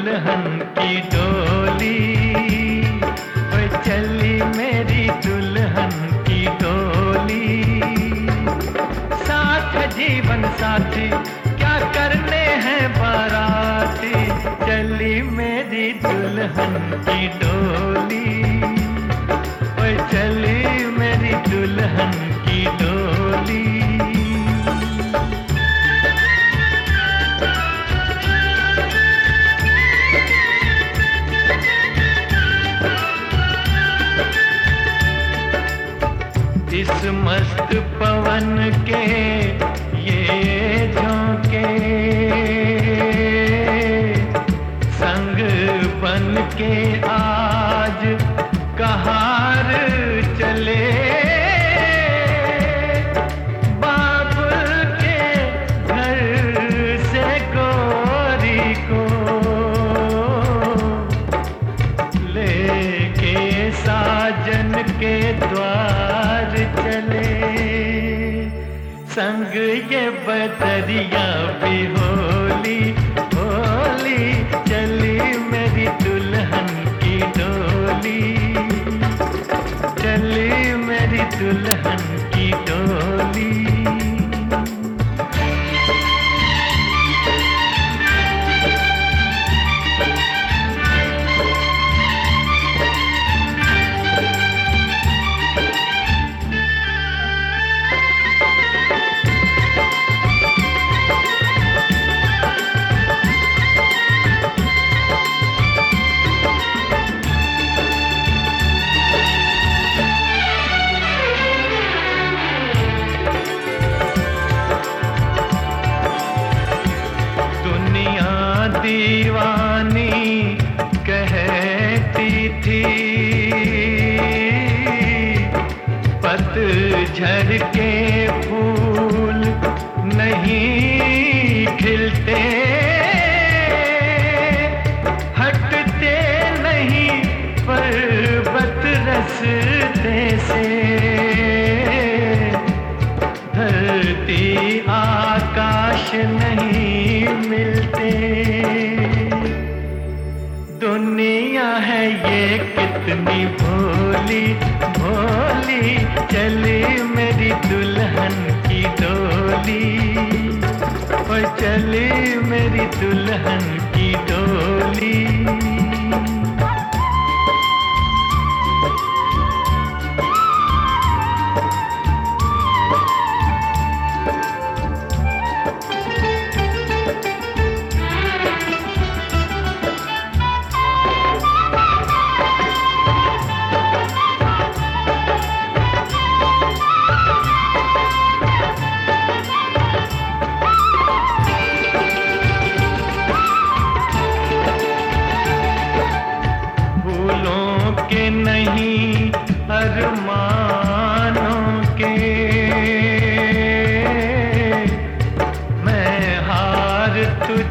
दुल्हन की डोली। चली मेरी दुल्हन की डोली। साथ जीवन साथी, क्या करने हैं बाराती? चली मेरी दुल्हन की डोली। चली मेरी दुल्हन पवन के ये झोंके। संग ये बदरिया भी होली होली, चली मेरी दुल्हन की डोली। चली मेरी दुल्हन की पतझड़ के फूल नहीं खिलते। हटते नहीं पर्वत रस्ते से। धरती आकाश नहीं मिलते। दुनिया है ये कितनी भोली भोली, चली डोली और चले मेरी दुल्हन की डोली।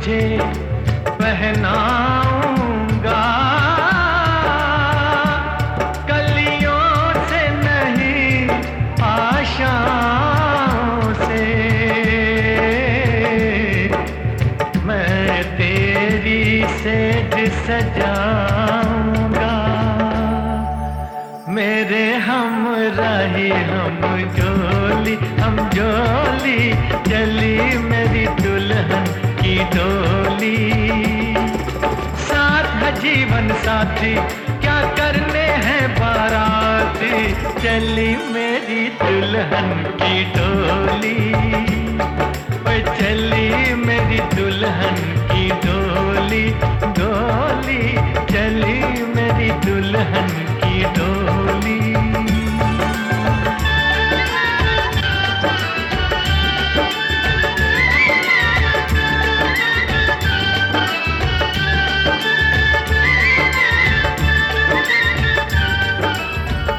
तुझे पहनाऊँगा। कलियों से नहीं, आशाओं से। मैं तेरी सेज सजाऊँगा। मेरे हम राही, हम जोली हम जोली चली मेरी दुल्हन की डोली जीवन साथी क्या करने हैं बाराती? चली मेरी दुल्हन की डोली चली मेरी दुल्हन